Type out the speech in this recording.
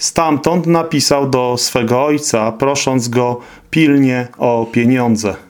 Stamtąd napisał do swego ojca, prosząc go pilnie o pieniądze.